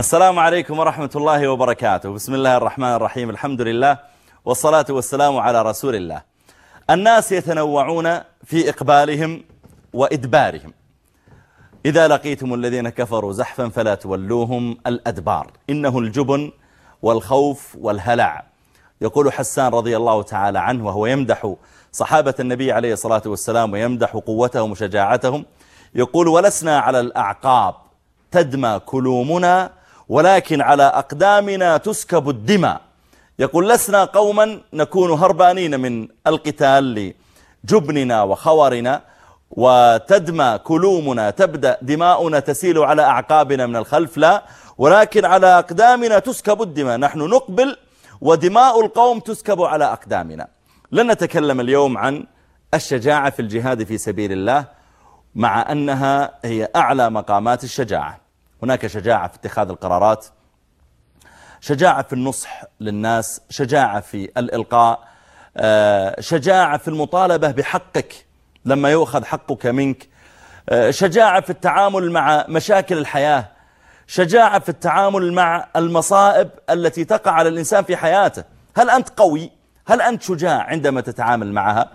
السلام عليكم ورحمة الله وبركاته. بسم الله الرحمن الرحيم. الحمد لله والصلاة والسلام على رسول الله. الناس يتنوعون في إقبالهم وإدبارهم. إذا لقيتم الذين كفروا زحفا فلا تولوهم الأدبار. إنه الجبن والخوف والهلع. يقول حسان رضي الله تعالى عنه وهو يمدح صحابة النبي عليه الصلاة والسلام ويمدح قوتهم وشجاعتهم. يقول ولسنا على الأعقاب. تدمى كلومنا ولكن على أقدامنا تسكب الدماء. يقول لسنا قوما نكون هربانين من القتال لجبننا وخورنا وتدمى كلومنا تبدأ دماؤنا تسيل على أعقابنا من الخلف لا. ولكن على أقدامنا تسكب الدماء. نحن نقبل ودماء القوم تسكب على أقدامنا. لن نتكلم اليوم عن الشجاعة في الجهاد في سبيل الله مع أنها هي أعلى مقامات الشجاعة. هناك شجاعة في اتخاذ القرارات شجاعة في النصح للناس شجاعة في الإلقاء آه، شجاعة في المطالبة بحقك لما يؤخذ حقك منك آه، شجاعة في التعامل مع مشاكل الحياة شجاعة في التعامل مع المصائب التي تقع على الإنسان في حياته هل أنت قوي؟ هل أنت شجاع عندما تتعامل معها؟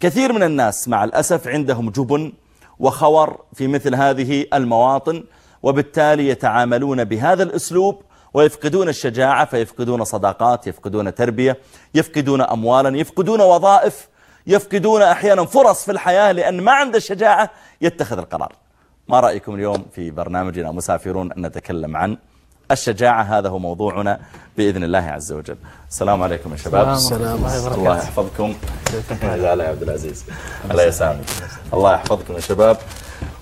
كثير من الناس مع الأسف عندهم جبن وخور في مثل هذه المواطن وبالتالي يتعاملون بهذا الأسلوب ويفقدون الشجاعة فيفقدون صداقات يفقدون تربية يفقدون أموالا يفقدون وظائف يفقدون أحيانا فرص في الحياة لأن ما عنده الشجاعة يتخذ القرار. ما رأيكم اليوم في برنامجنا مسافرون أن نتكلم عن الشجاعة؟ هذا هو موضوعنا بإذن الله عز وجل. السلام عليكم يا شباب. السلام الله يحفظكم. يا عبد العزيز. الله يسامحك. الله يحفظكم يا شباب.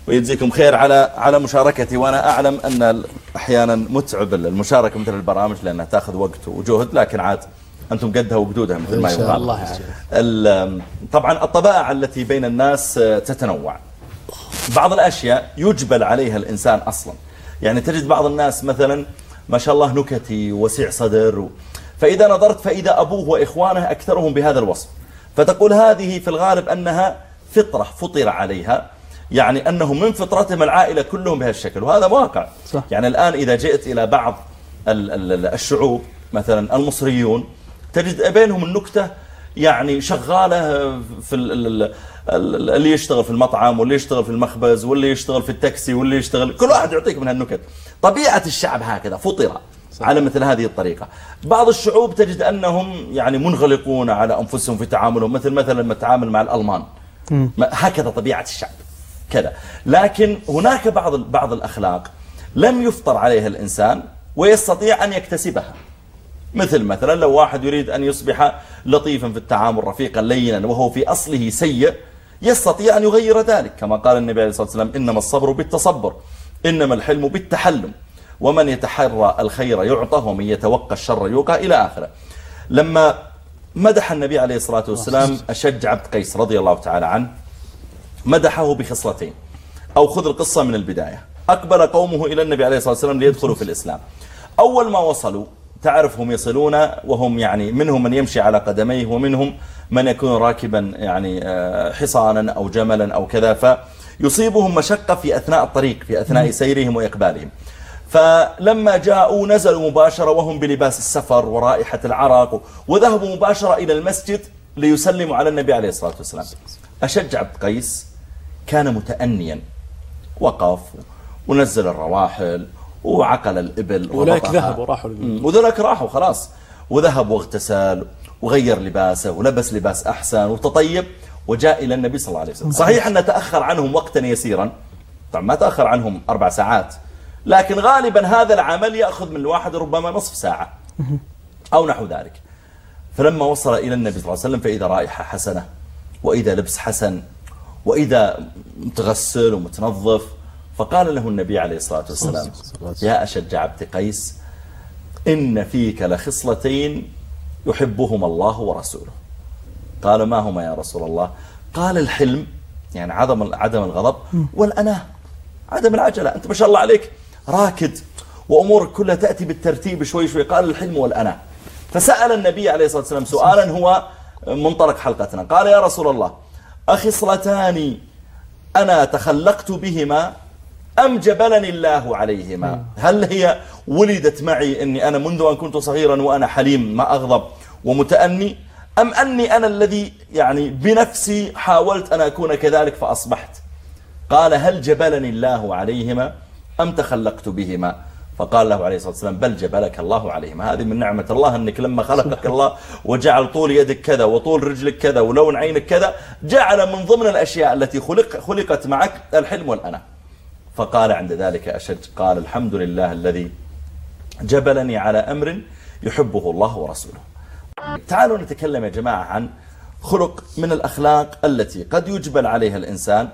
ويجزيكم خير على على مشاركتي وأنا أعلم أن أحيانا متعب المشاركة مثل البرامج لأنها تأخذ وقت وجهد لكن عاد أنتم قدها وقدودها مثل ما يقال. الله. ال- طبعا الطبائع التي بين الناس تتنوع. بعض الأشياء يجبل عليها الإنسان أصلا. يعني تجد بعض الناس مثلا ما شاء الله نكتي وسيع صدر و... فإذا نظرت فإذا أبوه وإخوانه أكثرهم بهذا الوصف. فتقول هذه في الغالب أنها فطرة فطر عليها يعني أنهم من فطرتهم العائلة كلهم بهذا الشكل وهذا واقع. صح. يعني الآن إذا جئت إلى بعض ال- ال- الشعوب مثلا المصريون تجد بينهم النكتة يعني شغالة في ال- ال- ال- اللي يشتغل في المطعم واللي يشتغل في المخبز واللي يشتغل في التاكسي واللي يشتغل كل واحد يعطيك من هالنكت. طبيعة الشعب هكذا فطرة على مثل هذه الطريقة. بعض الشعوب تجد أنهم يعني منغلقون على أنفسهم في تعاملهم مثل مثلا لما تتعامل مع الألمان. ما- هكذا طبيعة الشعب. كذا. لكن هناك بعض بعض الأخلاق لم يفطر عليها الإنسان ويستطيع أن يكتسبها. مثل مثلا لو واحد يريد أن يصبح لطيفا في التعامل رفيقا لينا وهو في أصله سيء يستطيع أن يغير ذلك. كما قال النبي عليه الصلاة والسلام إنما الصبر بالتصبر إنما الحلم بالتحلم. ومن يتحرى الخير يعطه ومن يتوقى الشر يوقى إلى آخره. لما مدح النبي عليه الصلاة والسلام أشج عبد قيس رضي الله تعالى عنه مدحه بخصلتين. أو خذ القصة من البداية. أقبل قومه إلى النبي عليه الصلاة والسلام ليدخلوا في الإسلام. أول ما وصلوا تعرف هم يصلون وهم يعني منهم من يمشي على قدميه ومنهم من يكون راكبا يعني آه، حصانا أو جملا أو كذا. فيصيبهم مشقة في أثناء الطريق في أثناء سيرهم وإقبالهم. فلما جاءوا نزلوا مباشرة وهم بلباس السفر ورائحة العرق وذهبوا مباشرة إلى المسجد ليسلموا على النبي عليه الصلاة والسلام. أشج عبد قيس كان متأنيا. وقف ونزل الرواحل وعقل الإبل وربطها. ذهبوا راحوا. وذلك راحوا خلاص. وذهب واغتسل وغير لباسه ولبس لباس أحسن وتطيب وجاء إلى النبي صلى الله عليه وسلم. صحيح أن تأخر عنهم وقتا يسيرا. طبعا ما تأخر عنهم أربع ساعات. لكن غالبا هذا العمل يأخذ من الواحد ربما نصف ساعة. أو نحو ذلك. فلما وصل إلى النبي صلى الله عليه وسلم فإذا رائحة حسنة وإذا لبس حسن وإذا متغسل ومتنظف فقال له النبي عليه الصلاة والسلام يا أشج عبد قيس إن فيك لخصلتين يحبهما الله ورسوله. قال ما هما يا رسول الله؟ قال الحلم يعني عدم عدم الغضب والأناة عدم العجلة أنت ما شاء الله عليك راكد وأمورك كلها تأتي بالترتيب شوي شوي. قال الحلم والأناة. فسأل النبي عليه الصلاة والسلام سؤالا هو منطلق حلقتنا. قال يا رسول الله أخصلتان أنا تخلقت بهما أم جبلني الله عليهما؟ هل هي ولدت معي أني أنا منذ أن كنت صغيرا وأنا حليم ما أغضب ومتأني؟ أم أني أنا الذي يعني بنفسي حاولت أن أكون كذلك فأصبحت؟ قال هل جبلني الله عليهما أم تخلقت بهما؟ فقال له عليه الصلاة والسلام بل جبلك الله عليهما هذه من نعمة الله أنك لما خلقك الله وجعل طول يدك كذا وطول رجلك كذا ولون عينك كذا جعل من ضمن الأشياء التي خلق خلقت معك الحلم والأنا. فقال عند ذلك أشج قال الحمد لله الذي جبلني على أمر يحبه الله ورسوله. تعالوا نتكلم يا جماعة عن خلق من الأخلاق التي قد يجبل عليها الإنسان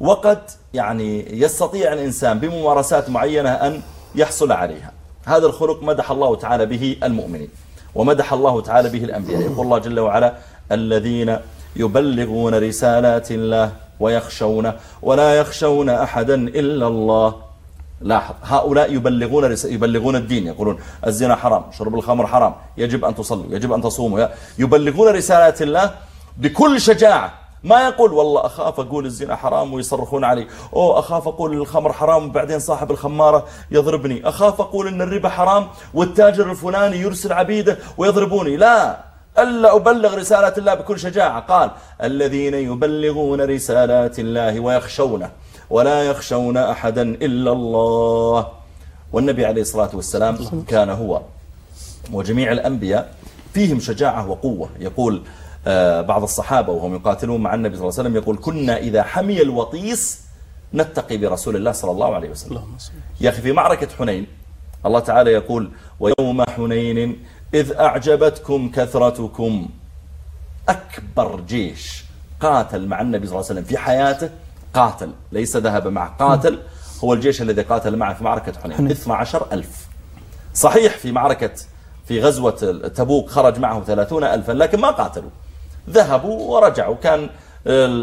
وقد يعني يستطيع الإنسان بممارسات معينة أن يحصل عليها. هذا الخلق مدح الله تعالى به المؤمنين ومدح الله تعالى به الأنبياء. يقول الله جل وعلا الذين يبلغون رسالات الله ويخشون ولا يخشون أحدا إلا الله. لاحظ هؤلاء يبلغون. يبلغون الدين يقولون الزنا حرام شرب الخمر حرام يجب أن تصلوا يجب أن تصوموا يبلغون رسالات الله بكل شجاعة. ما يقول والله أخاف أقول الزنا حرام ويصرخون علي. أو أخاف أقول الخمر حرام وبعدين صاحب الخمارة يضربني. أخاف أقول أن الربا حرام والتاجر الفلاني يرسل عبيده ويضربوني. لا ألا أبلغ رسالة الله بكل شجاعة. قال الذين يبلغون رسالات الله ويخشونه ولا يخشون أحدا إلا الله. والنبي عليه الصلاة والسلام كان هو وجميع الأنبياء فيهم شجاعة وقوة. يقول بعض الصحابة وهم يقاتلون مع النبي صلى الله عليه وسلم يقول كنا إذا حمي الوطيس نتقي برسول الله صلى الله عليه وسلم. يا أخي في معركة حنين الله تعالى يقول ويوم حنين إذ أعجبتكم كثرتكم. أكبر جيش قاتل مع النبي صلى الله عليه وسلم في حياته قاتل ليس ذهب معه قاتل هو الجيش الذي قاتل معه في معركة حنين. 12 ألف. صحيح في معركة في غزوة تبوك خرج معه ثلاثون ألفا لكن ما قاتلوا. ذهبوا ورجعوا. كان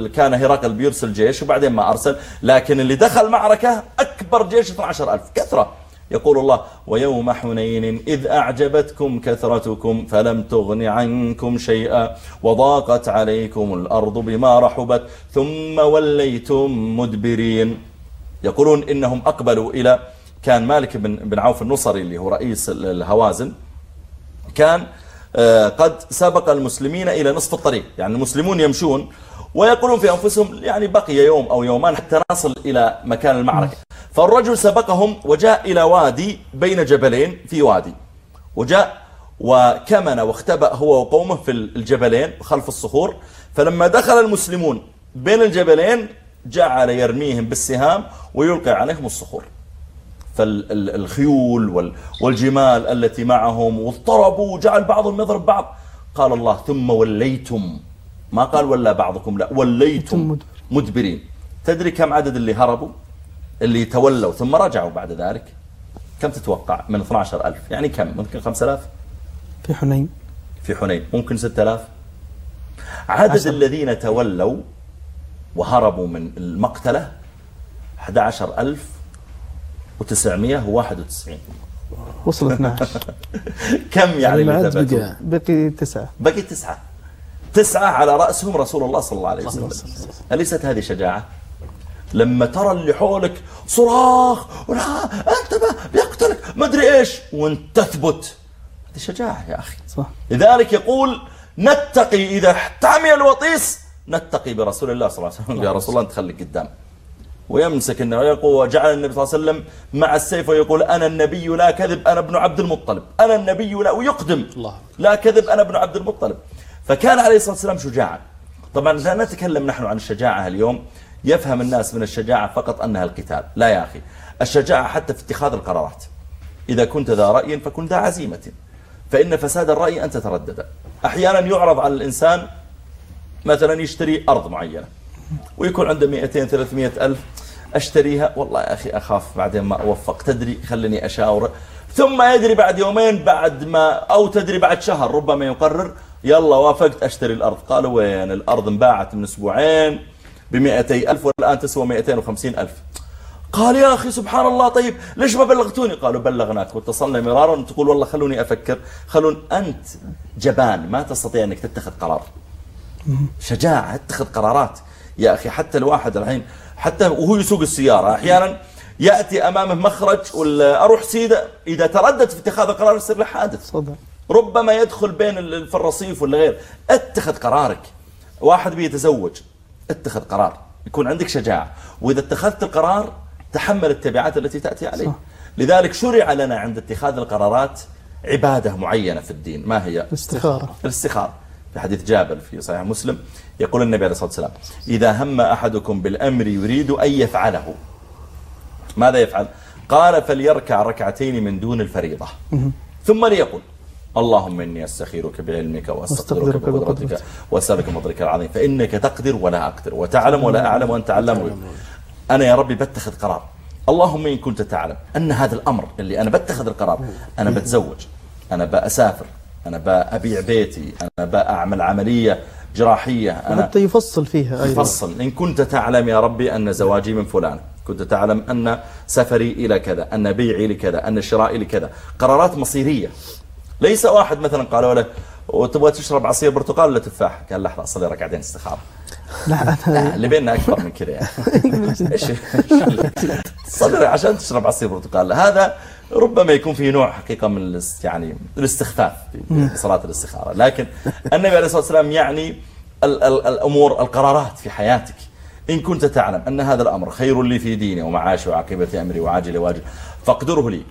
كان هرقل بيرسل جيش وبعدين ما أرسل. لكن اللي دخل معركة أكبر جيش 12 ألف. كثرة. يقول الله ويوم حنين إذ أعجبتكم كثرتكم فلم تغن عنكم شيئا وضاقت عليكم الأرض بما رحبت ثم وليتم مدبرين. يقولون إنهم أقبلوا إلى كان مالك بن, بن عوف النصري اللي هو رئيس الهوازن كان قد سبق المسلمين إلى نصف الطريق. يعني المسلمون يمشون ويقولون في أنفسهم يعني بقي يوم أو يومان حتى نصل إلى مكان المعركة. فالرجل سبقهم وجاء إلى وادي بين جبلين في وادي. وجاء وكمن واختبأ هو وقومه في الجبلين خلف الصخور. فلما دخل المسلمون بين الجبلين جعل يرميهم بالسهام ويلقي عليهم الصخور. فالخيول والجمال التي معهم واضطربوا وجعل بعضهم يضرب بعض. قال الله ثم وليتم. ما قال ولا بعضكم لا وليتم مدبرين. تدري كم عدد اللي هربوا؟ اللي تولوا ثم رجعوا بعد ذلك. كم تتوقع؟ من 12 ألف. يعني كم؟ ممكن 5000 في حنين. في حنين. ممكن 6000 عدد عشر. الذين تولوا وهربوا من المقتلة 11000 و991 وصل 12 كم يعني بقي بقي تسعة. بقي تسعة. تسعة على رأسهم رسول الله صلى الله عليه وسلم. أليست هذه شجاعة؟ لما ترى اللي حولك صراخ ولا أنت بيقتلك ما أدري إيش وأنت تثبت. هذه شجاعة يا أخي. صح. لذلك يقول نتقي إذا احتمي الوطيس نتقي برسول الله صلى الله عليه وسلم. يا رسول الله أنت خليك قدام. ويمسك النبي ويقول وجعل النبي صلى الله عليه وسلم مع السيف ويقول أنا النبي لا كذب أنا ابن عبد المطلب. أنا النبي لا ويقدم الله. لا كذب أنا ابن عبد المطلب. فكان عليه الصلاة والسلام شجاعا. طبعا لا نتكلم نحن عن الشجاعة اليوم يفهم الناس من الشجاعة فقط أنها القتال. لا يا أخي الشجاعة حتى في اتخاذ القرارات. إذا كنت ذا رأي فكن ذا عزيمة. فإن فساد الرأي أن تتردد. أحيانا يعرض على الإنسان مثلا يشتري أرض معينة ويكون عنده 200 300 ألف. أشتريها. والله يا أخي أخاف بعدين ما أوفق. تدري خلني أشاور. ثم يدري بعد يومين بعد ما أو تدري بعد شهر ربما يقرر يلا وافقت أشتري الأرض. قالوا وين؟ الأرض انباعت من أسبوعين بمئتي ألف والآن تسوى مئتين وخمسين ألف. قال يا أخي سبحان الله طيب ليش ما بلغتوني؟ قالوا بلغناك. واتصلنا مرارا تقول والله خلوني أفكر. خلون أنت جبان ما تستطيع أنك تتخذ قرار. شجاعة اتخذ قرارات. يا أخي حتى الواحد الحين حتى وهو يسوق السيارة. أحيانا يأتي أمامه مخرج ولا أروح سيدة. إذا تردد في اتخاذ القرار يصير له حادث. صدق. ربما يدخل بين في الرصيف ولا غير. اتخذ قرارك. واحد بيتزوج اتخذ قرار. يكون عندك شجاعة. وإذا اتخذت القرار تحمل التبعات التي تأتي عليه صح. لذلك شرع لنا عند اتخاذ القرارات عبادة معينة في الدين. ما هي؟ الاستخارة. الاستخارة. في حديث جابر في صحيح مسلم يقول النبي عليه الصلاة والسلام إذا هم أحدكم بالأمر يريد أن يفعله ماذا يفعل؟ قال فليركع ركعتين من دون الفريضة ثم ليقول اللهم إني أستخيرك بعلمك وأستقدرك بقدرتك. وأسألك من فضلك العظيم فإنك تقدر ولا أقدر وتعلم ولا أعلم وأنت الغيوب أنا يا ربي بتخذ قرار اللهم إن كنت تعلم أن هذا الأمر اللي أنا بتخذ القرار أنا بتزوج أنا بأسافر أنا بأبيع بيتي أنا بأعمل عملية جراحية أنا حتى يفصل فيها أيضا. فصل إن كنت تعلم يا ربي أن زواجي من فلان كنت تعلم أن سفري إلى كذا أن بيعي لكذا أن شرائي لكذا. قرارات مصيرية. ليس واحد مثلا قالوا له وتبغى تشرب عصير برتقال ولا تفاح؟ قال لحظة أصلي ركعتين استخارة. لا لا اللي بيننا أكبر من كذا يعني. صدر عشان تشرب عصير برتقال. هذا ربما يكون فيه نوع حقيقة من يعني الاستخفاف في صلاة الاستخارة. لكن النبي عليه الصلاة والسلام يعني ال ال الأمور القرارات في حياتك إن كنت تعلم أن هذا الأمر خير لي في ديني ومعاشي وعاقبة أمري وعاجل واجل فاقدره لي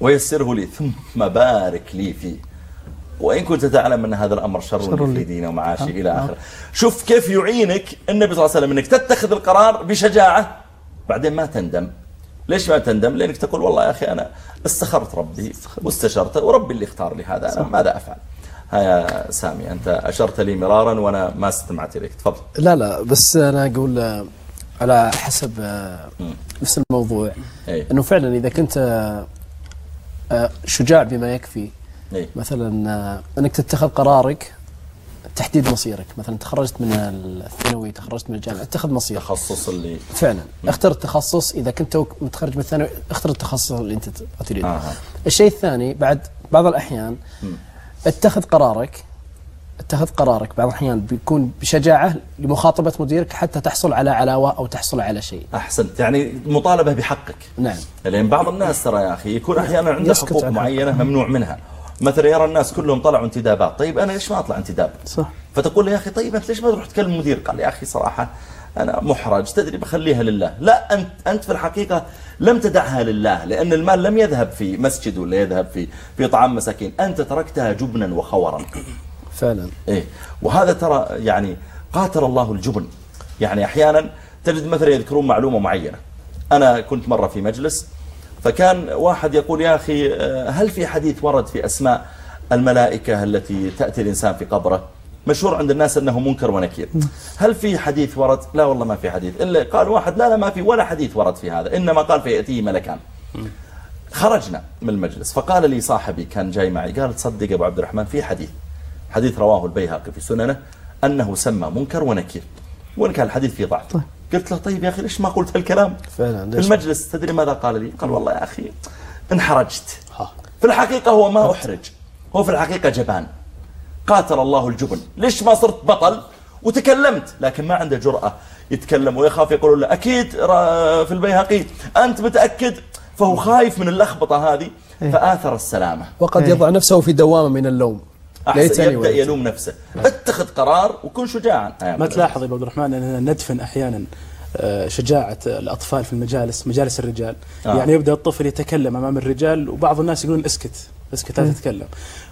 ويسره لي ثم بارك لي فيه. وإن كنت تعلم أن هذا الأمر شر, في لي. ديني ومعاشي نعم، إلى نعم. آخره. شوف كيف يعينك النبي صلى الله عليه وسلم أنك تتخذ القرار بشجاعة. بعدين ما تندم. ليش ما تندم؟ لأنك تقول والله يا أخي أنا استخرت ربي واستشرته وربي اللي اختار لي هذا أنا ماذا أفعل؟ ها يا سامي أنت أشرت لي مرارا وأنا ما استمعت إليك. تفضل. لا لا بس أنا أقول آه، على حسب آه، نفس الموضوع. أي إنه فعلا إذا كنت آه، آه، شجاع بما يكفي مثلا آه، إنك تتخذ قرارك تحديد مصيرك. مثلا تخرجت من الثانوي تخرجت من الجامعة اتخذ مصيرك تخصص اللي فعلا. اختر التخصص. إذا كنت متخرج من الثانوي اختر التخصص اللي أنت تريده. آه. الشيء الثاني بعد بعض الأحيان اتخذ قرارك. اتخذ قرارك. بعض الأحيان بيكون بشجاعة لمخاطبة مديرك حتى تحصل على علاوة أو تحصل على شيء. أحسنت يعني مطالبة بحقك. نعم. لأن بعض الناس ترى يا أخي يكون أحيانا عنده حقوق عن معينة ممنوع منها. مثلا يرى الناس كلهم طلعوا انتدابات. طيب أنا ليش ما أطلع انتداب؟ صح. فتقول له يا أخي طيب أنت ليش ما تروح تكلم المدير؟ قال يا أخي صراحة أنا محرج. تدري بخليها لله. لا أنت أنت في الحقيقة لم تدعها لله لأن المال لم يذهب في مسجد ولا يذهب في في طعام مساكين. أنت تركتها جبنا وخورا. فعلا. إيه. وهذا ترى يعني قاتل الله الجبن. يعني أحيانا تجد مثلا يذكرون معلومة معينة. أنا كنت مرة في مجلس فكان واحد يقول يا أخي آه، هل في حديث ورد في أسماء الملائكة التي تأتي الإنسان في قبره؟ مشهور عند الناس أنه منكر ونكير. هل في حديث ورد؟ لا والله ما في حديث. إلا قال واحد لا لا ما في ولا حديث ورد في هذا إنما قال فيأتيه ملكان. خرجنا من المجلس فقال لي صاحبي كان جاي معي قال تصدق أبو عبد الرحمن في حديث حديث رواه البيهقي في سننه أنه سمى منكر ونكير وإن كان الحديث فيه ضعف. طيب. قلت له طيب يا أخي ليش ما قلت هالكلام؟ فعلا في المجلس تدري ماذا قال لي؟ قال والله يا أخي انحرجت. في الحقيقة هو ما أحرج هو في الحقيقة جبان. قاتل الله الجبن. ليش ما صرت بطل؟ وتكلمت لكن ما عنده جرأة يتكلم. ويخاف يقول له أكيد را- في البيهقي أنت متأكد؟ فهو خايف من اللخبطة هذه إيه. فآثر السلامة. وقد إيه. يضع نفسه في دوامة من اللوم. يبدأ وليتني. يلوم نفسه اتخذ قرار وكن شجاعا ما تلاحظ يا عبد الرحمن اننا ندفن أحيانا آه، شجاعة الأطفال في المجالس مجالس الرجال آه. آه. يعني يبدأ الطفل يتكلم أمام الرجال وبعض الناس يقولون اسكت اسكت لا تتكلم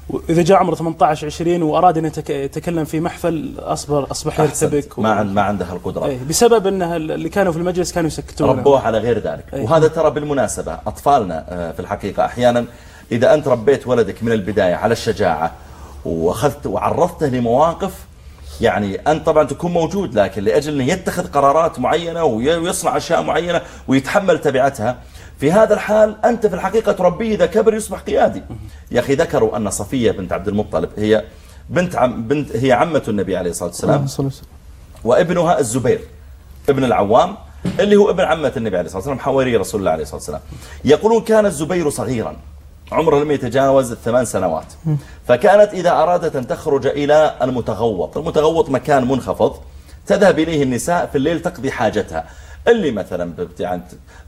وإذا جاء عمره 18 20 وأراد أن يتك- يتكلم في محفل أصبح أحسنت. يرتبك ما عند ما عنده القدرة إيه، بسبب انها اللي كانوا في المجلس كانوا يسكتونه ربوه على غير ذلك أي. وهذا ترى بالمناسبة أطفالنا آه، في الحقيقة أحيانا إذا أنت ربيت ولدك من البداية على الشجاعة وأخذت وعرضته لمواقف يعني أنت طبعا تكون موجود لكن لأجل أنه يتخذ قرارات معينة وي- ويصنع أشياء معينة ويتحمل تبعاتها في هذا الحال أنت في الحقيقة تربيه إذا كبر يصبح قيادي. يا أخي ذكروا أن صفية بنت عبد المطلب هي بنت عم بنت هي عمة النبي عليه الصلاة والسلام. وابنها الزبير ابن العوام اللي هو ابن عمة النبي عليه الصلاة والسلام حواري رسول الله عليه الصلاة والسلام. يقولون كان الزبير صغيرا. عمره لم يتجاوز الثمان سنوات. فكانت إذا أرادت أن تخرج إلى المتغوط المتغوط مكان منخفض تذهب إليه النساء في الليل تقضي حاجتها. اللي مثلا يعني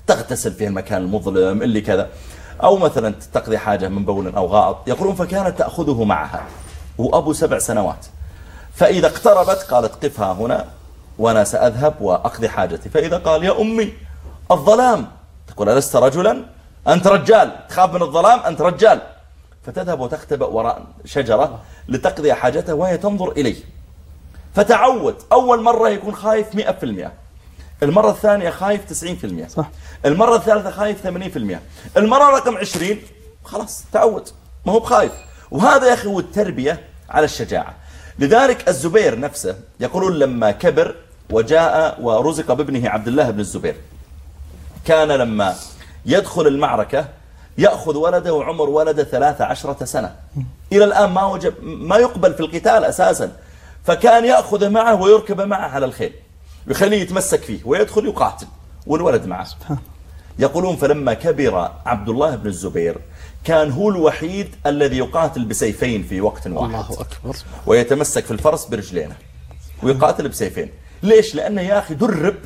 تغتسل في المكان المظلم اللي كذا. أو مثلا تقضي حاجة من بول أو غائط. يقولون فكانت تأخذه معها. وأبو سبع سنوات. فإذا اقتربت قالت قفها هنا وأنا سأذهب وأقضي حاجتي. فإذا قال يا أمي الظلام. تقول ألست رجلا؟ أنت رجال تخاف من الظلام أنت رجال. فتذهب وتختبئ وراء شجرة لتقضي حاجته وهي تنظر إليه. فتعود أول مرة يكون خايف 100% المرة الثانية خايف 90% صح. المرة الثالثة خايف 80% المرة رقم 20 خلاص تعود. ما هو بخايف. وهذا يا أخي هو التربية على الشجاعة. لذلك الزبير نفسه يقولون لما كبر وجاء ورزق بابنه عبد الله بن الزبير كان لما يدخل المعركة يأخذ ولده وعمر ولده ثلاثة عشرة سنة. إلى الآن ما وجب ما يقبل في القتال أساسا. فكان يأخذه معه ويركب معه على الخيل. يخليه يتمسك فيه ويدخل يقاتل والولد معه. يقولون فلما كبر عبد الله بن الزبير كان هو الوحيد الذي يقاتل بسيفين في وقت واحد. الله أكبر. ويتمسك في الفرس برجلينه ويقاتل بسيفين. ليش؟ لأنه يا أخي درب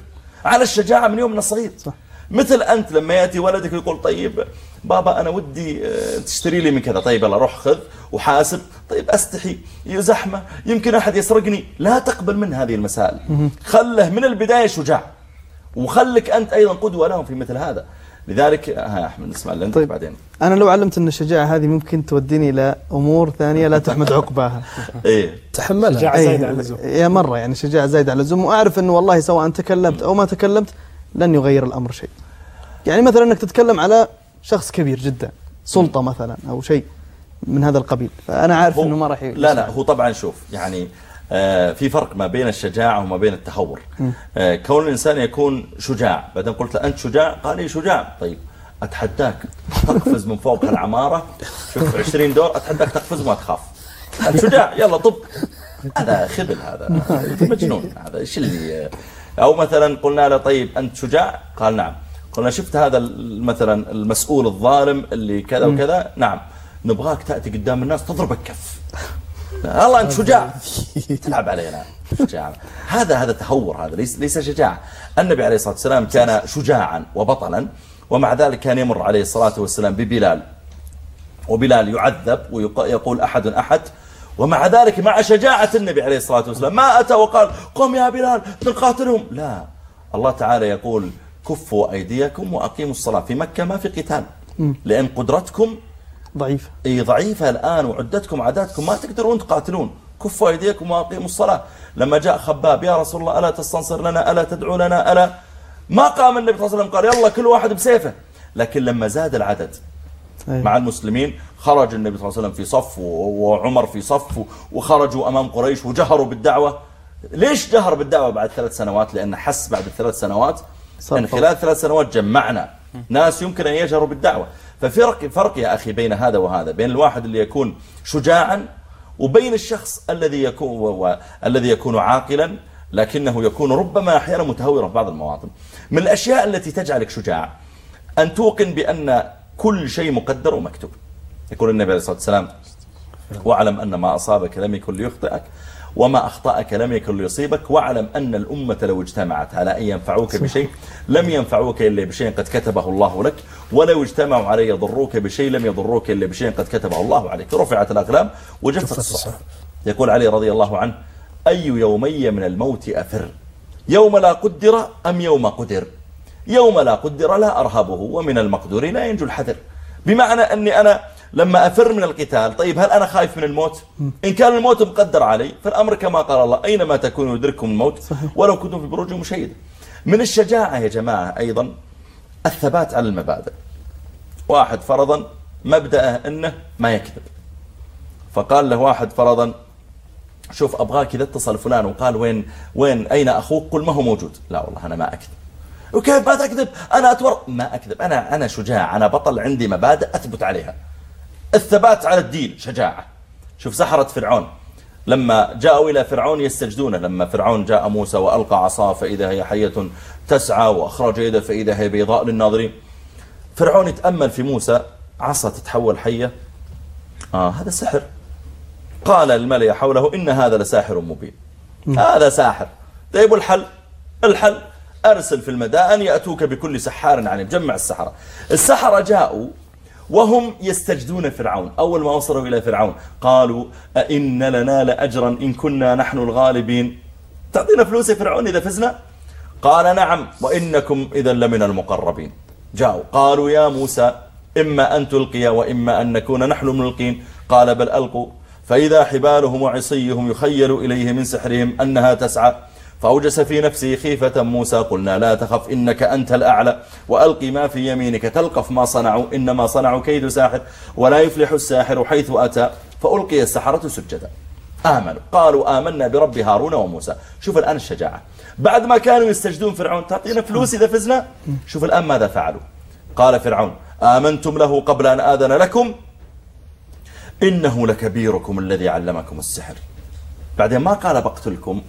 على الشجاعة من يوم من الصغير. صح. مثل أنت لما يأتي ولدك ويقول طيب بابا أنا ودي آه، تشتري لي من كذا. طيب يلا روح خذ وحاسب. طيب أستحي. زحمة. يمكن أحد يسرقني. لا تقبل من هذه المسائل. خله من البداية شجاع. وخلك أنت أيضا قدوة لهم في مثل هذا. لذلك ها يا أحمد نسمع اللي عندك طيب. بعدين. أنا لو علمت أن الشجاعة هذه ممكن توديني إلى أمور ثانية لا تحمد عقباها. إيه. تحملها. شجاعة أي، زايدة على اللزوم. يا مرة يعني شجاعة زايدة على اللزوم. وأعرف أنه والله سواء تكلمت أو ما تكلمت لن يغير الأمر شيء. يعني مثلا أنك تتكلم على شخص كبير جدا سلطة مثلا أو شيء من هذا القبيل. فأنا عارف أنه ما راح لا لا هو طبعا شوف يعني آه في فرق ما بين الشجاعة وما بين التهور. آه كون الإنسان يكون شجاع بعدين قلت له أنت شجاع قال لي شجاع. طيب أتحداك تقفز من فوق هالعمارة شوف 20 دور أتحداك تقفز وما تخاف. أنت شجاع يلا طب. هذا خبل هذا. مجنون هذا. إيش اللي أو مثلا قلنا له طيب أنت شجاع؟ قال نعم. قلنا شفت هذا مثلا المسؤول الظالم اللي كذا وكذا؟ نعم. نبغاك تأتي قدام الناس تضربك كف. الله أنت شجاع. تلعب علينا. شجاع. هذا هذا تهور هذا ليس ليس شجاعه النبي عليه الصلاة والسلام كان شجاعا وبطلا ومع ذلك كان يمر عليه الصلاة والسلام ببلال. وبلال يعذب ويقول أحد أحد ومع ذلك مع شجاعة النبي عليه الصلاة والسلام. ما أتى وقال قم يا بلال نقاتلهم. لا. الله تعالى يقول كفوا أيديكم وأقيموا الصلاة. في مكة ما في قتال. لأن قدرتكم ضعيف إي ضعيفة الآن وعدتكم عددكم ما تقدرون تقاتلون. كفوا أيديكم وأقيموا الصلاة. لما جاء خباب يا رسول الله ألا تستنصر لنا؟ ألا تدعو لنا؟ ألا؟ ما قام النبي صلى الله عليه وسلم قال يلا كل واحد بسيفه. لكن لما زاد العدد. مع المسلمين. خرج النبي صلى الله عليه وسلم في صف و- وعمر في صف و- وخرجوا أمام قريش وجهروا بالدعوة. ليش جهر بالدعوة بعد ثلاث سنوات؟ لأن حس بعد الثلاث سنوات أن فرق. خلال ثلاث سنوات جمعنا. ناس يمكن أن يجهروا بالدعوة. ففرق فرق يا أخي بين هذا وهذا بين الواحد اللي يكون شجاعا وبين الشخص الذي يكون. الذي يكون عاقلا لكنه يكون ربما أحيانا متهورا في بعض المواطن. من الأشياء التي تجعلك شجاع أن توقن بأن كل شيء مقدر ومكتوب. يقول النبي عليه الصلاة والسلام واعلم أن ما أصابك لم يكن ليخطئك وما أخطأك لم يكن ليصيبك واعلم أن الأمة لو اجتمعت على أن ينفعوك بشيء لم ينفعوك إلا بشيء قد كتبه الله لك ولو اجتمعوا على يضروك بشيء لم يضروك إلا بشيء قد كتبه الله عليك. رفعت الأقلام وجفت الصحف. يقول علي رضي الله عنه أي يومي من الموت أفر؟ يوم لا قدر أم يوم قدر؟ يوم لا قدر لا أرهبه ومن المقدور لا ينجو الحذر. بمعنى أني أنا لما أفر من القتال طيب هل أنا خايف من الموت؟ إن كان الموت مقدر علي فالأمر كما قال الله أينما تكونوا يدرككم الموت ولو كنتم في بروج مشيدة. من الشجاعة يا جماعة أيضا الثبات على المبادئ. واحد فرضا مبدأه أنه ما يكذب. فقال له واحد فرضا شوف أبغاك إذا اتصل فلان وقال وين وين أين أخوك؟ قل ما هو موجود. لا والله أنا ما أكذب. وكيف ما تكذب؟ أنا أتور ما أكذب. أنا أنا شجاع. أنا بطل عندي مبادئ أثبت عليها. الثبات على الدين شجاعة. شوف سحرة فرعون. لما جاءوا إلى فرعون يستجدونه. لما فرعون جاء موسى وألقى عصاه فإذا هي حية تسعى وأخرج يده فإذا هي بيضاء للناظرين. فرعون يتأمل في موسى. عصا تتحول حية. آه هذا سحر. قال الملأ حوله إن هذا لساحر مبين. هذا ساحر. طيب الحل الحل أرسل في المدائن يأتوك بكل سحار عليم. جمع السحرة. السحرة جاءوا وهم يستجدون فرعون. أول ما وصلوا إلى فرعون قالوا أئن لنا لأجرا إن كنا نحن الغالبين. تعطينا فلوس يا فرعون إذا فزنا؟ قال نعم وإنكم إذا لمن المقربين. جاءوا قالوا يا موسى إما أن تلقي وإما أن نكون نحن الملقين قال بل ألقوا. فإذا حبالهم وعصيهم يخيل إليه من سحرهم أنها تسعى. فأوجس في نفسه خيفة موسى قلنا لا تخف إنك أنت الأعلى. وألقي ما في يمينك تلقف ما صنعوا إنما صنعوا كيد ساحر ولا يفلح الساحر حيث أتى. فألقي السحرة سجدا. آمنوا. قالوا آمنا برب هارون وموسى. شوف الآن الشجاعة. بعد ما كانوا يستجدون فرعون تعطينا فلوس إذا فزنا؟ شوف الآن ماذا فعلوا. قال فرعون آمنتم له قبل أن آذن لكم؟ إنه لكبيركم الذي علمكم السحر. بعدين ما قال بقتلكم؟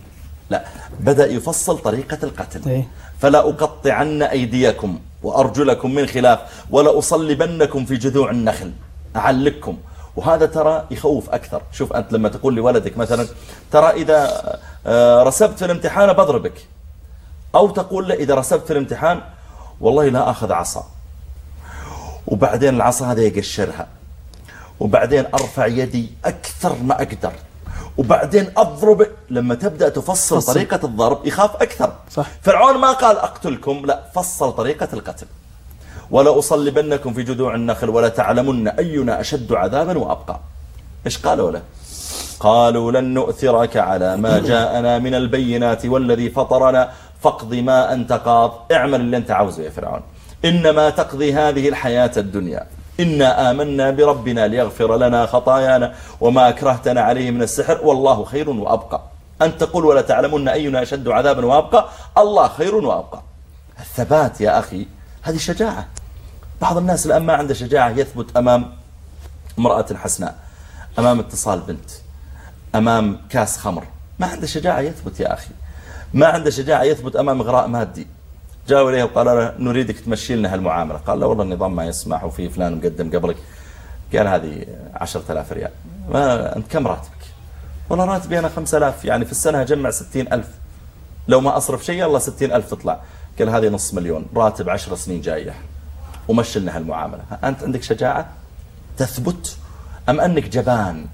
لا بدأ يفصل طريقة القتل. إيه. فلا أقطعن أيديكم وأرجلكم من خلاف ولا أصلبنكم في جذوع النخل. أعلقكم. وهذا ترى يخوف أكثر. شوف أنت لما تقول لولدك مثلا ترى إذا آه، رسبت في الامتحان بضربك. أو تقول له إذا رسبت في الامتحان والله لا أخذ عصا. وبعدين العصا هذا يقشرها. وبعدين أرفع يدي أكثر ما أقدر. وبعدين أضرب لما تبدأ تفصل فصل. طريقة الضرب يخاف أكثر. صح. فرعون ما قال أقتلكم لا فصل طريقة القتل. ولا أصلبنكم في جذوع النخل ولا تعلمن أينا أشد عذابا وأبقى. إيش قالوا له؟ قالوا لن نؤثرك على ما جاءنا من البينات والذي فطرنا. فاقض ما أنت قاض. اعمل اللي أنت عاوزه يا فرعون. إنما تقضي هذه الحياة الدنيا. إنا آمنا بربنا ليغفر لنا خطايانا وما أكرهتنا عليه من السحر والله خير وأبقى. أن تقول ولا تعلمن أينا أشد عذابا وأبقى؟ الله خير وأبقى. الثبات يا أخي هذه شجاعة. بعض الناس الآن ما عنده شجاعة يثبت أمام امرأة حسناء أمام اتصال بنت أمام كاس خمر. ما عنده شجاعة يثبت يا أخي. ما عنده شجاعة يثبت أمام إغراء مادي. جاءوا إليه وقال له نريدك تمشي لنا هالمعاملة. قال له والله النظام ما يسمح وفي فلان مقدم قبلك. قال هذه عشرة آلاف ريال. ما أنت كم راتبك؟ والله راتبي خمسة آلاف يعني في أجمع ستين ألف. لو ما أصرف شيء يلا ستين ألف تطلع. قال هذه نص مليون راتب عشر سنين جاية. ومشي لنا هالمعاملة. أنت عندك شجاعة تثبت أم أنك جبان؟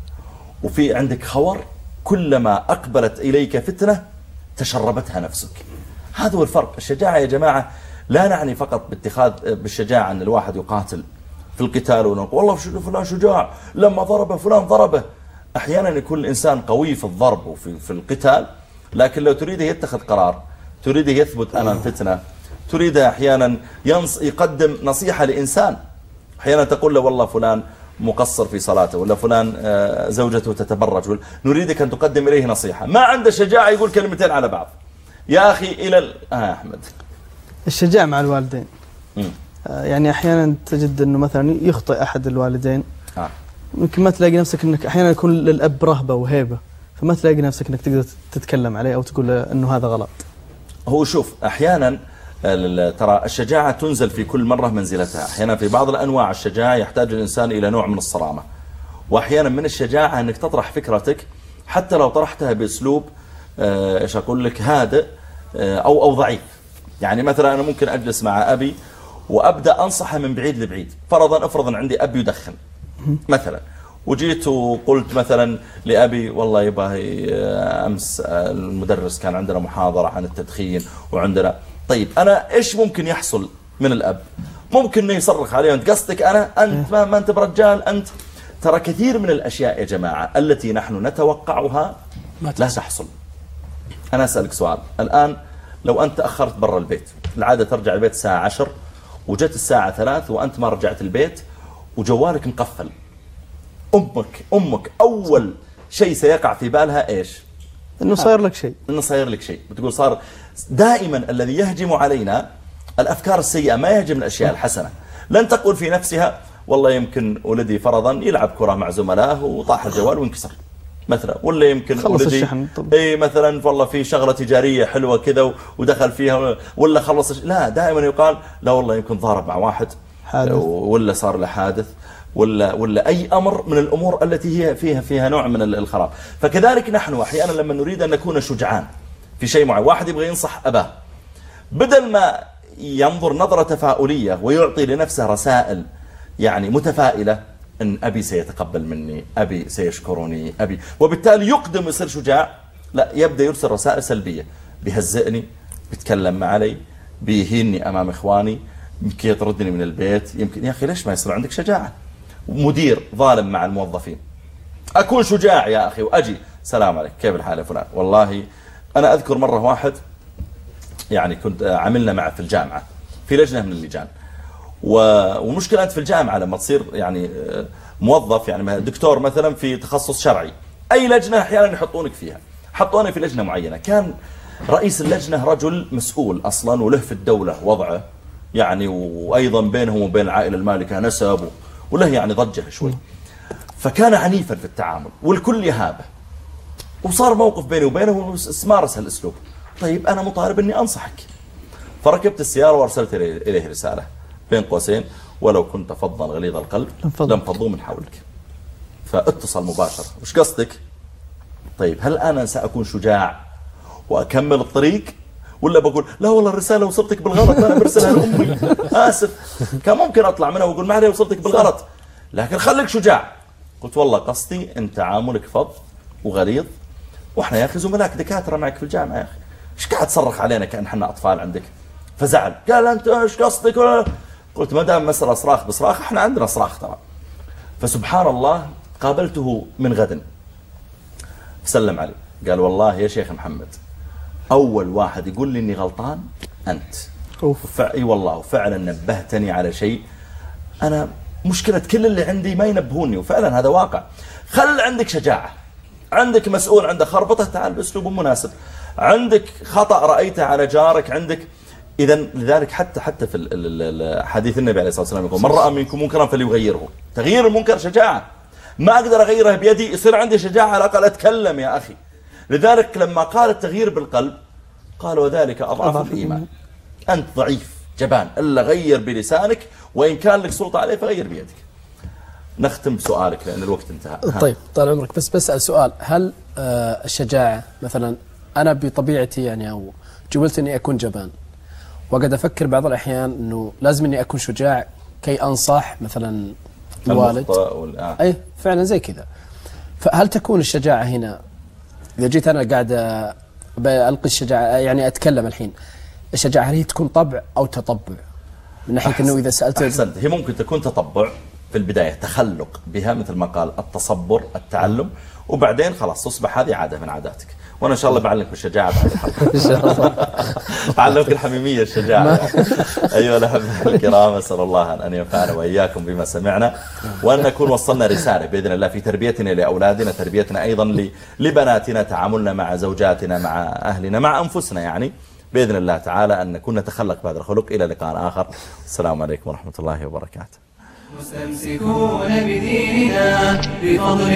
وفي عندك خور كلما أقبلت إليك فتنة تشربتها نفسك. هذا هو الفرق. الشجاعة يا جماعة لا نعني فقط باتخاذ بالشجاعة أن الواحد يقاتل في القتال ونقول والله شو- فلان شجاع لما ضربه فلان ضربه. أحيانا يكون الإنسان قوي في الضرب وفي في القتال لكن لو تريده يتخذ قرار تريده يثبت أمام فتنة تريده أحيانا ينص يقدم نصيحة لإنسان. أحيانا تقول له والله فلان مقصر في صلاته ولا فلان آه، زوجته تتبرج نريدك أن تقدم إليه نصيحة. ما عنده شجاعة يقول كلمتين على بعض. يا أخي إلى ال... آه أحمد. الشجاع مع الوالدين. آه، يعني أحيانا تجد إنه مثلا يخطئ أحد الوالدين. آه. يمكن ما تلاقي نفسك إنك أحيانا يكون للأب رهبة وهيبة فما تلاقي نفسك إنك تقدر تتكلم عليه أو تقول إنه هذا غلط. هو شوف أحيانا ال- ترى الشجاعة تنزل في كل مرة منزلتها. أحيانا في بعض الأنواع الشجاعة يحتاج الإنسان إلى نوع من الصرامة. وأحيانا من الشجاعة إنك تطرح فكرتك حتى لو طرحتها بأسلوب آه، إيش أقول لك هادئ آه، أو أو ضعيف. يعني مثلا أنا ممكن أجلس مع أبي وأبدأ أنصحه من بعيد لبعيد. فرضا افرض ان عندي أبي يدخن مثلا. وجيت وقلت مثلا لأبي والله يبا آه، أمس آه، المدرس كان عندنا محاضرة عن التدخين وعندنا. طيب أنا إيش ممكن يحصل من الأب؟ ممكن إنه يصرخ عليه أنت قصدك أنا؟ أنت ما, ما أنت برجال أنت؟ ترى كثير من الأشياء يا جماعة التي نحن نتوقعها لا تحصل. أنا أسألك سؤال. الآن لو أنت تأخرت برا البيت العادة ترجع البيت الساعة عشر وجت الساعة ثلاث وأنت ما رجعت البيت وجوالك مقفل. أمك أمك أول شيء سيقع في بالها إيش؟ إنه صاير لك شيء. إنه صاير لك شيء. بتقول صار دائما الذي يهجم علينا الأفكار السيئة ما يهجم الأشياء الحسنة. لن تقول في نفسها والله يمكن ولدي فرضا يلعب كرة مع زملائه وطاح الجوال وانكسر. مثلا ولا يمكن خلص ولدي الشحن، طب. إي مثلا والله في شغلة تجارية حلوة كذا ودخل فيها ولا خلص لا دائما يقال لا والله يمكن ضارب مع واحد حادث. ولا صار له حادث ولا ولا أي أمر من الأمور التي هي فيها فيها نوع من ال- الخراب فكذلك نحن أحيانا لما نريد أن نكون شجعان في شيء معين واحد يبغى ينصح أباه بدل ما ينظر نظرة تفاؤلية ويعطي لنفسه رسائل يعني متفائلة أن أبي سيتقبل مني أبي سيشكرني أبي. وبالتالي يقدم يصير شجاع. لا يبدأ يرسل رسائل سلبية. بيهزئني بيتكلم علي بيهيني أمام إخواني يمكن يطردني من البيت. يمكن يا أخي ليش ما يصير عندك شجاعة؟ مدير ظالم مع الموظفين. أكون شجاع يا أخي وأجي. سلام عليك. كيف الحال يا فلان؟ والله أنا أذكر مرة واحد يعني كنت عملنا معه في الجامعة في لجنة من اللجان. و- والمشكلة أنت في الجامعة لما تصير يعني آه، موظف يعني دكتور مثلا في تخصص شرعي. أي لجنة أحيانا يحطونك فيها. حطوني في لجنة معينة. كان رئيس اللجنة رجل مسؤول أصلا وله في الدولة وضعه يعني وأيضا بينهم وبين العائلة المالكة نسب وله يعني ضجة شوي. فكان عنيفا في التعامل والكل يهابه. وصار موقف بيني وبينه ومارس هالاسلوب طيب أنا مطالب إني أنصحك. فركبت السيارة وأرسلت إليه رسالة. بين قوسين ولو كنت فظا غليظ القلب لانفضوا. من حولك. فاتصل مباشر وش قصدك؟ طيب هل أنا سأكون شجاع وأكمل الطريق؟ ولا بقول لا والله الرسالة وصلتك بالغلط أنا برسلها لأمي. آسف. كان ممكن أطلع منها وأقول ما عليه وصلتك بالغلط. لكن خليك شجاع. قلت والله قصدي إن تعاملك فظ وغليظ. وإحنا يا أخي زملاك دكاترة معك في الجامعة يا أخي. إيش قاعد تصرخ علينا كأن إحنا أطفال عندك؟ فزعل. قال أنت إيش قصدك؟ ولا- قلت ما دام مساله صراخ بصراخ إحنا عندنا صراخ ترى. فسبحان الله قابلته من غد. سلم علي. قال والله يا شيخ محمد أول واحد يقول لي إني غلطان. ف... إي والله وفعلا نبهتني على شيء. أنا مشكلة كل اللي عندي ما ينبهوني وفعلا هذا واقع. خل عندك شجاعة. عندك مسؤول عنده خربطة تعال بأسلوب مناسب. عندك خطأ رأيته على جارك عندك اذا لذلك حتى حتى في ال- ال- ال- حديث النبي عليه الصلاة والسلام يقول من رأى منكم منكرا فليغيره. تغيير المنكر شجاعة. ما أقدر أغيره بيدي يصير عندي شجاعة على الأقل أتكلم يا أخي. لذلك لما قال التغيير بالقلب قال وذلك أضعف أضعف. الإيمان. أنت ضعيف جبان إلا غير بلسانك وإن كان لك سلطة عليه فغير بيدك. نختم بسؤالك لأن الوقت انتهى. طيب طال عمرك. بس بسأل سؤال. هل آه الشجاعة مثلا أنا بطبيعتي يعني أو جبلت إني أكون جبان وقد أفكر بعض الأحيان إنه لازم إني أكون شجاع كي أنصح مثلا الوالد. أي فعلا زي كذا. فهل تكون الشجاعة هنا؟ إذا جيت أنا قاعد ألقي الشجاعة يعني أتكلم الحين الشجاعة هل هي تكون طبع أو تطبع؟ من ناحية إنه إذا سألت أحسنت. هي ممكن تكون تطبع في البداية تخلق بها مثل ما قال التصبر التعلم وبعدين خلاص تصبح هذه عادة من عاداتك. وأنا إن شاء الله بعلمك بالشجاعه بعد الحلقة إن شاء الله. أعلمك الحميمية الشجاعة. أيها الأحبة الكرام أسأل الله أن ينفعنا وإياكم بما سمعنا وأن نكون وصلنا رسالة بإذن الله في تربيتنا لأولادنا تربيتنا أيضا ل- لبناتنا تعاملنا مع زوجاتنا مع أهلنا مع أنفسنا يعني. بإذن الله تعالى أن نكون نتخلق بهذا الخلق. إلى لقاء آخر. السلام عليكم ورحمة الله وبركاته. مستمسكون بديننا بفضل